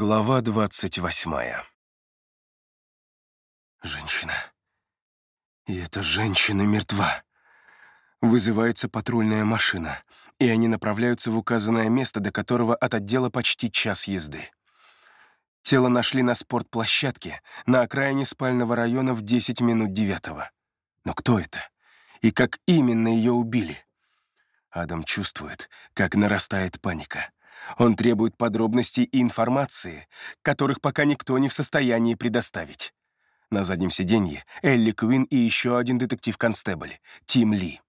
Глава двадцать восьмая. Женщина. И эта женщина мертва. Вызывается патрульная машина, и они направляются в указанное место, до которого от отдела почти час езды. Тело нашли на спортплощадке на окраине спального района в 10 минут девятого. Но кто это? И как именно ее убили? Адам чувствует, как нарастает паника. Он требует подробностей и информации, которых пока никто не в состоянии предоставить. На заднем сиденье Элли Куин и еще один детектив-констебль, Тим Ли.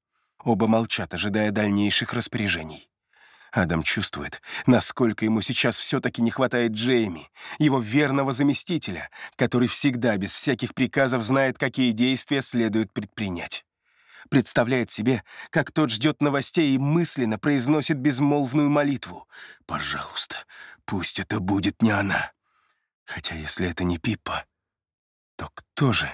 Оба молчат, ожидая дальнейших распоряжений. Адам чувствует, насколько ему сейчас все-таки не хватает Джейми, его верного заместителя, который всегда без всяких приказов знает, какие действия следует предпринять представляет себе, как тот ждет новостей и мысленно произносит безмолвную молитву. «Пожалуйста, пусть это будет не она». Хотя если это не Пиппа, то кто же?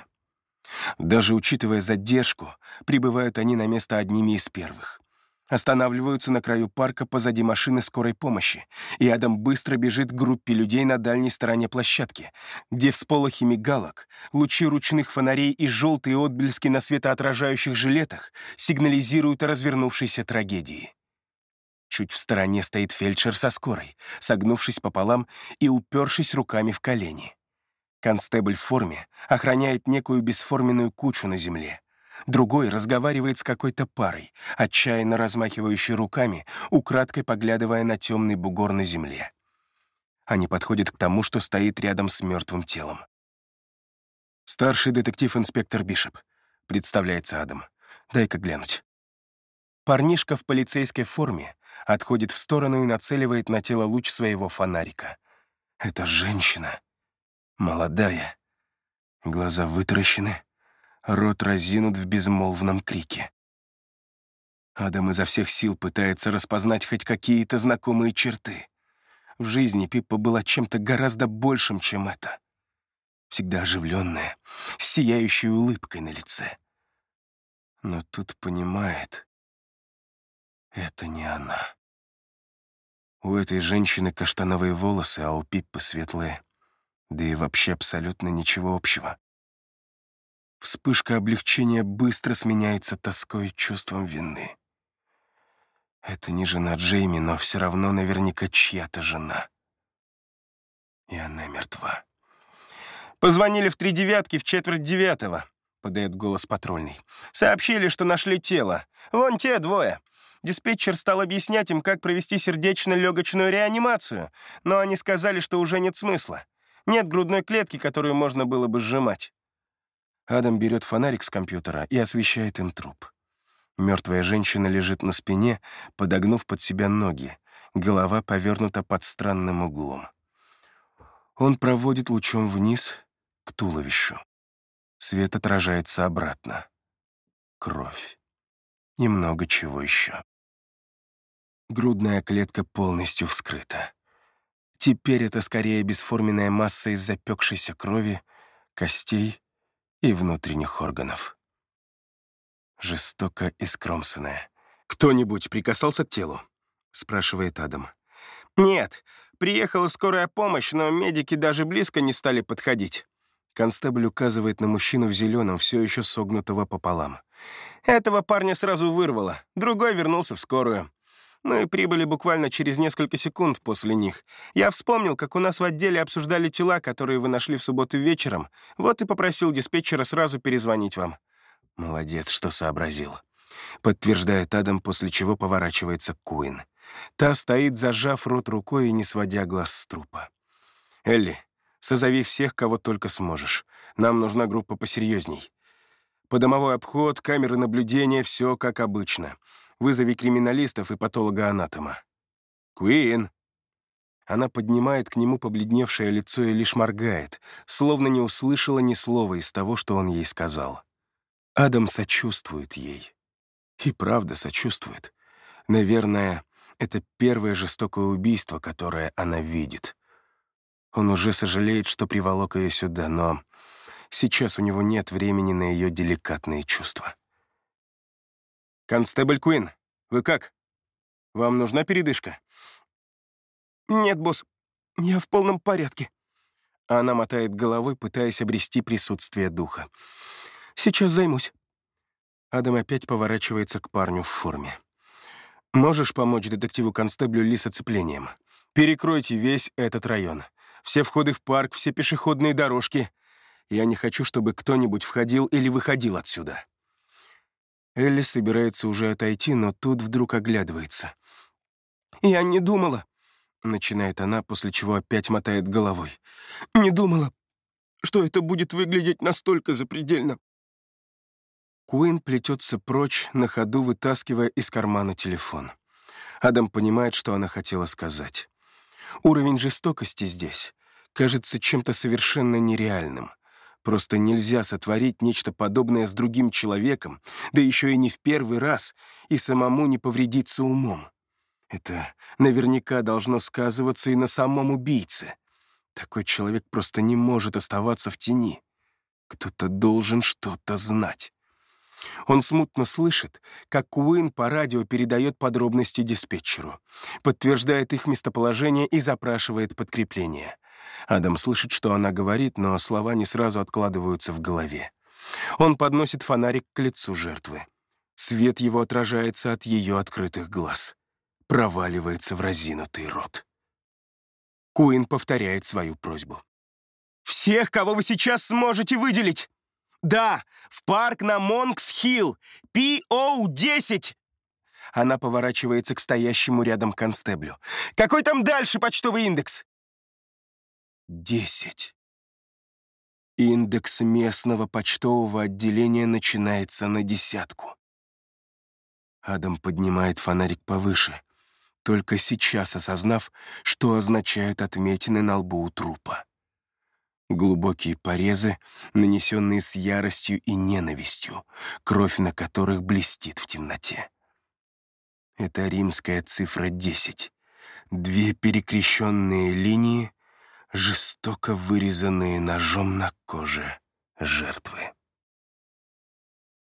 Даже учитывая задержку, прибывают они на место одними из первых. Останавливаются на краю парка позади машины скорой помощи, и Адам быстро бежит к группе людей на дальней стороне площадки, где всполохи мигалок, лучи ручных фонарей и желтые отблески на светоотражающих жилетах сигнализируют о развернувшейся трагедии. Чуть в стороне стоит фельдшер со скорой, согнувшись пополам и упершись руками в колени. Констебль в форме охраняет некую бесформенную кучу на земле. Другой разговаривает с какой-то парой, отчаянно размахивающей руками, украдкой поглядывая на темный бугор на земле. Они подходят к тому, что стоит рядом с мертвым телом. «Старший детектив-инспектор Бишоп», — представляется Адам. «Дай-ка глянуть». Парнишка в полицейской форме отходит в сторону и нацеливает на тело луч своего фонарика. Это женщина. Молодая. Глаза вытаращены, рот разинут в безмолвном крике. Адам изо всех сил пытается распознать хоть какие-то знакомые черты. В жизни Пиппа была чем-то гораздо большим, чем это. Всегда оживленная, с сияющей улыбкой на лице. Но тут понимает, это не она. У этой женщины каштановые волосы, а у Пиппы светлые. Да и вообще абсолютно ничего общего. Вспышка облегчения быстро сменяется тоской и чувством вины. Это не жена Джейми, но все равно наверняка чья-то жена. И она мертва. «Позвонили в три девятки в четверть девятого», — подает голос патрульный. «Сообщили, что нашли тело. Вон те двое. Диспетчер стал объяснять им, как провести сердечно-легочную реанимацию, но они сказали, что уже нет смысла. Нет грудной клетки, которую можно было бы сжимать. Адам берет фонарик с компьютера и освещает им труп. Мертвая женщина лежит на спине, подогнув под себя ноги, голова повернута под странным углом. Он проводит лучом вниз к туловищу. Свет отражается обратно. Кровь. И много чего еще. Грудная клетка полностью вскрыта. Теперь это скорее бесформенная масса из запекшейся крови, костей и внутренних органов. Жестоко искромсанная. «Кто-нибудь прикасался к телу?» — спрашивает Адам. «Нет, приехала скорая помощь, но медики даже близко не стали подходить». Констебль указывает на мужчину в зеленом, все еще согнутого пополам. «Этого парня сразу вырвало, другой вернулся в скорую. Мы прибыли буквально через несколько секунд после них. Я вспомнил, как у нас в отделе обсуждали тела, которые вы нашли в субботу вечером. Вот и попросил диспетчера сразу перезвонить вам». «Молодец, что сообразил», — подтверждает Адам, после чего поворачивается к Куин. Та стоит, зажав рот рукой и не сводя глаз с трупа. «Элли, созови всех, кого только сможешь. Нам нужна группа посерьезней. Подомовой обход, камеры наблюдения — все как обычно. Вызови криминалистов и патолога-анатома». «Куин!» Она поднимает к нему побледневшее лицо и лишь моргает, словно не услышала ни слова из того, что он ей сказал. Адам сочувствует ей. И правда сочувствует. Наверное, это первое жестокое убийство, которое она видит. Он уже сожалеет, что приволок ее сюда, но сейчас у него нет времени на ее деликатные чувства. «Констебль Куин, вы как? Вам нужна передышка?» «Нет, босс. Я в полном порядке». Она мотает головой, пытаясь обрести присутствие духа. «Сейчас займусь». Адам опять поворачивается к парню в форме. «Можешь помочь детективу-констеблю Ли с оцеплением? Перекройте весь этот район. Все входы в парк, все пешеходные дорожки. Я не хочу, чтобы кто-нибудь входил или выходил отсюда». Элли собирается уже отойти, но тут вдруг оглядывается. «Я не думала», — начинает она, после чего опять мотает головой. «Не думала, что это будет выглядеть настолько запредельно». Куин плетется прочь, на ходу вытаскивая из кармана телефон. Адам понимает, что она хотела сказать. Уровень жестокости здесь кажется чем-то совершенно нереальным. Просто нельзя сотворить нечто подобное с другим человеком, да еще и не в первый раз, и самому не повредиться умом. Это наверняка должно сказываться и на самом убийце. Такой человек просто не может оставаться в тени. Кто-то должен что-то знать. Он смутно слышит, как Куин по радио передает подробности диспетчеру, подтверждает их местоположение и запрашивает подкрепление. Адам слышит, что она говорит, но слова не сразу откладываются в голове. Он подносит фонарик к лицу жертвы. Свет его отражается от ее открытых глаз. Проваливается в разинутый рот. Куин повторяет свою просьбу. «Всех, кого вы сейчас сможете выделить! Да, в парк на Монкс-Хилл! ПО-10!» Она поворачивается к стоящему рядом констеблю. «Какой там дальше почтовый индекс?» Десять. Индекс местного почтового отделения начинается на десятку. Адам поднимает фонарик повыше, только сейчас осознав, что означают отметины на лбу у трупа. Глубокие порезы, нанесенные с яростью и ненавистью, кровь на которых блестит в темноте. Это римская цифра 10. Две перекрещенные линии, жестоко вырезанные ножом на коже жертвы.